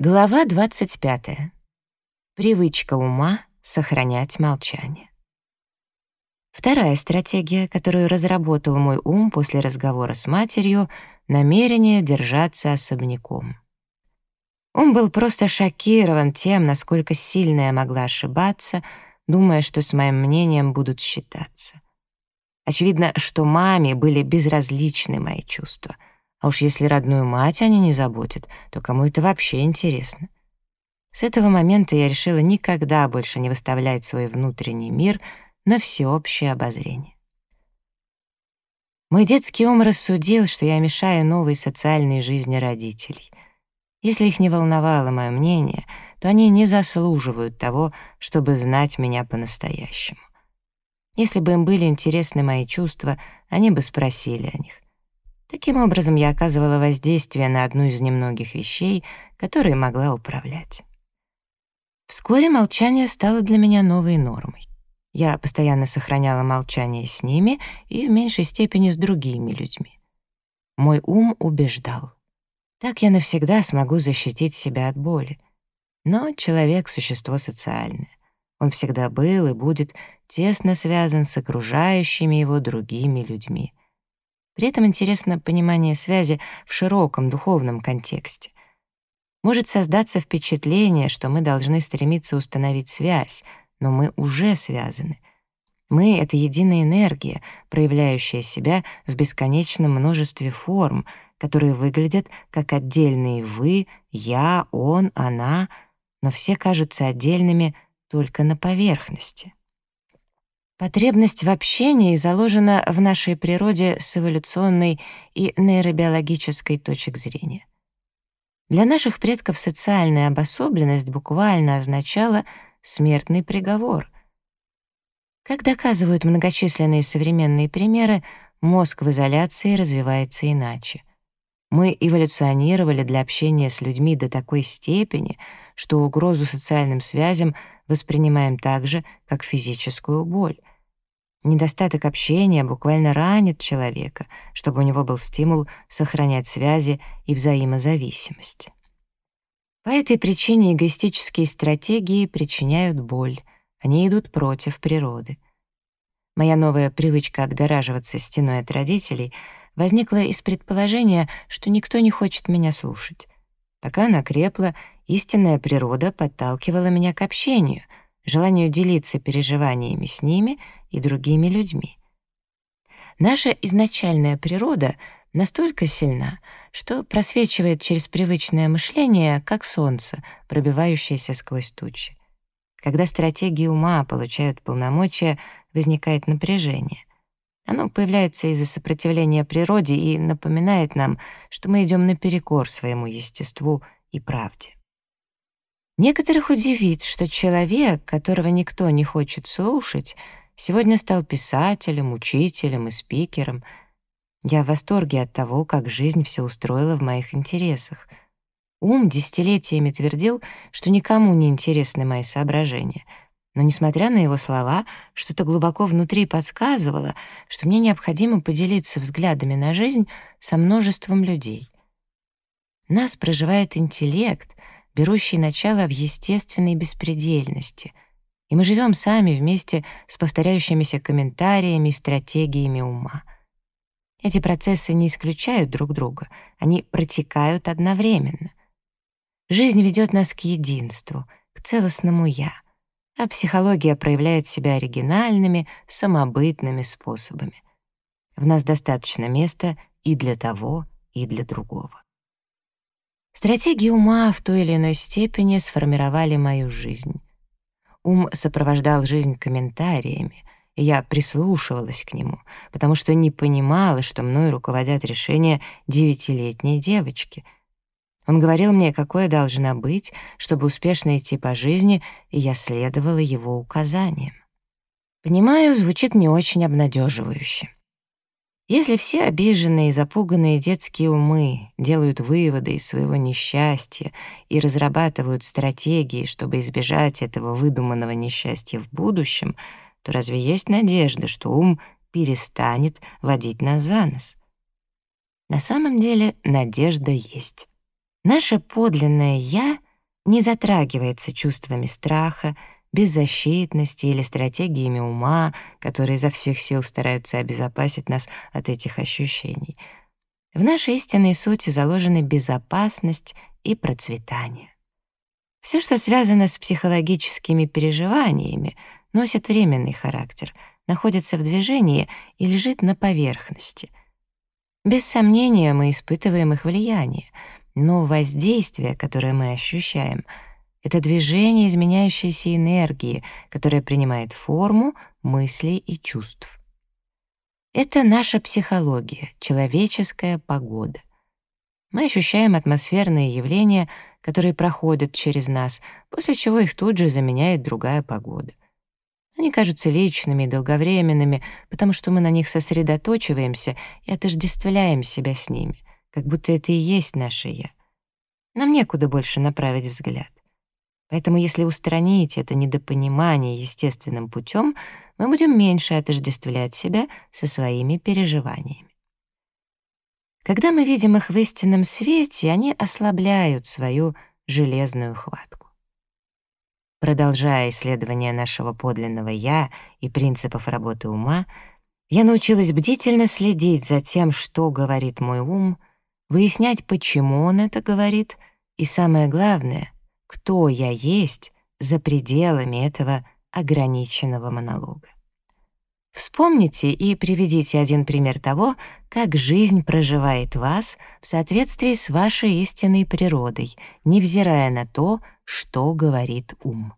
Глава 25. Привычка ума сохранять молчание. Вторая стратегия, которую разработал мой ум после разговора с матерью — намерение держаться особняком. Он был просто шокирован тем, насколько сильно я могла ошибаться, думая, что с моим мнением будут считаться. Очевидно, что маме были безразличны мои чувства — а уж если родную мать они не заботят, то кому это вообще интересно? С этого момента я решила никогда больше не выставлять свой внутренний мир на всеобщее обозрение. Мой детский ум рассудил, что я мешаю новой социальной жизни родителей. Если их не волновало мое мнение, то они не заслуживают того, чтобы знать меня по-настоящему. Если бы им были интересны мои чувства, они бы спросили о них. Таким образом, я оказывала воздействие на одну из немногих вещей, которые могла управлять. Вскоре молчание стало для меня новой нормой. Я постоянно сохраняла молчание с ними и в меньшей степени с другими людьми. Мой ум убеждал. Так я навсегда смогу защитить себя от боли. Но человек — существо социальное. Он всегда был и будет тесно связан с окружающими его другими людьми — при этом интересно понимание связи в широком духовном контексте. Может создаться впечатление, что мы должны стремиться установить связь, но мы уже связаны. Мы — это единая энергия, проявляющая себя в бесконечном множестве форм, которые выглядят как отдельные «вы», «я», «он», «она», но все кажутся отдельными только на поверхности. Потребность в общении заложена в нашей природе с эволюционной и нейробиологической точек зрения. Для наших предков социальная обособленность буквально означала смертный приговор. Как доказывают многочисленные современные примеры, мозг в изоляции развивается иначе. Мы эволюционировали для общения с людьми до такой степени, что угрозу социальным связям воспринимаем так же, как физическую боль. Недостаток общения буквально ранит человека, чтобы у него был стимул сохранять связи и взаимозависимость. По этой причине эгоистические стратегии причиняют боль, они идут против природы. Моя новая привычка отгораживаться стеной от родителей возникла из предположения, что никто не хочет меня слушать. Пока она крепла, истинная природа подталкивала меня к общению — желанию делиться переживаниями с ними и другими людьми. Наша изначальная природа настолько сильна, что просвечивает через привычное мышление, как солнце, пробивающееся сквозь тучи. Когда стратегии ума получают полномочия, возникает напряжение. Оно появляется из-за сопротивления природе и напоминает нам, что мы идем наперекор своему естеству и правде. Некоторых удивит, что человек, которого никто не хочет слушать, сегодня стал писателем, учителем и спикером. Я в восторге от того, как жизнь все устроила в моих интересах. Ум десятилетиями твердил, что никому не интересны мои соображения. Но, несмотря на его слова, что-то глубоко внутри подсказывало, что мне необходимо поделиться взглядами на жизнь со множеством людей. Нас проживает интеллект, берущий начало в естественной беспредельности, и мы живем сами вместе с повторяющимися комментариями и стратегиями ума. Эти процессы не исключают друг друга, они протекают одновременно. Жизнь ведет нас к единству, к целостному «я», а психология проявляет себя оригинальными, самобытными способами. В нас достаточно места и для того, и для другого. Стратегии ума в той или иной степени сформировали мою жизнь. Ум сопровождал жизнь комментариями, и я прислушивалась к нему, потому что не понимала, что мной руководят решения девятилетней девочки. Он говорил мне, какое должна быть, чтобы успешно идти по жизни, и я следовала его указаниям. Понимаю, звучит не очень обнадеживающе. Если все обиженные и запуганные детские умы делают выводы из своего несчастья и разрабатывают стратегии, чтобы избежать этого выдуманного несчастья в будущем, то разве есть надежда, что ум перестанет водить нас за нос? На самом деле надежда есть. Наше подлинное «я» не затрагивается чувствами страха, беззащитности или стратегиями ума, которые изо всех сил стараются обезопасить нас от этих ощущений. В нашей истинной сути заложены безопасность и процветание. Все, что связано с психологическими переживаниями, носит временный характер, находится в движении и лежит на поверхности. Без сомнения, мы испытываем их влияние, но воздействие, которое мы ощущаем — это движение изменяющейся энергии, которая принимает форму мыслей и чувств. Это наша психология, человеческая погода. Мы ощущаем атмосферные явления, которые проходят через нас, после чего их тут же заменяет другая погода. Они кажутся личными и долговременными, потому что мы на них сосредоточиваемся и отождествляем себя с ними, как будто это и есть наше «я». Нам некуда больше направить взгляд. Поэтому если устранить это недопонимание естественным путем, мы будем меньше отождествлять себя со своими переживаниями. Когда мы видим их в истинном свете, они ослабляют свою железную хватку. Продолжая исследование нашего подлинного «я» и принципов работы ума, я научилась бдительно следить за тем, что говорит мой ум, выяснять, почему он это говорит, и самое главное, кто я есть за пределами этого ограниченного монолога. Вспомните и приведите один пример того, как жизнь проживает вас в соответствии с вашей истинной природой, невзирая на то, что говорит ум.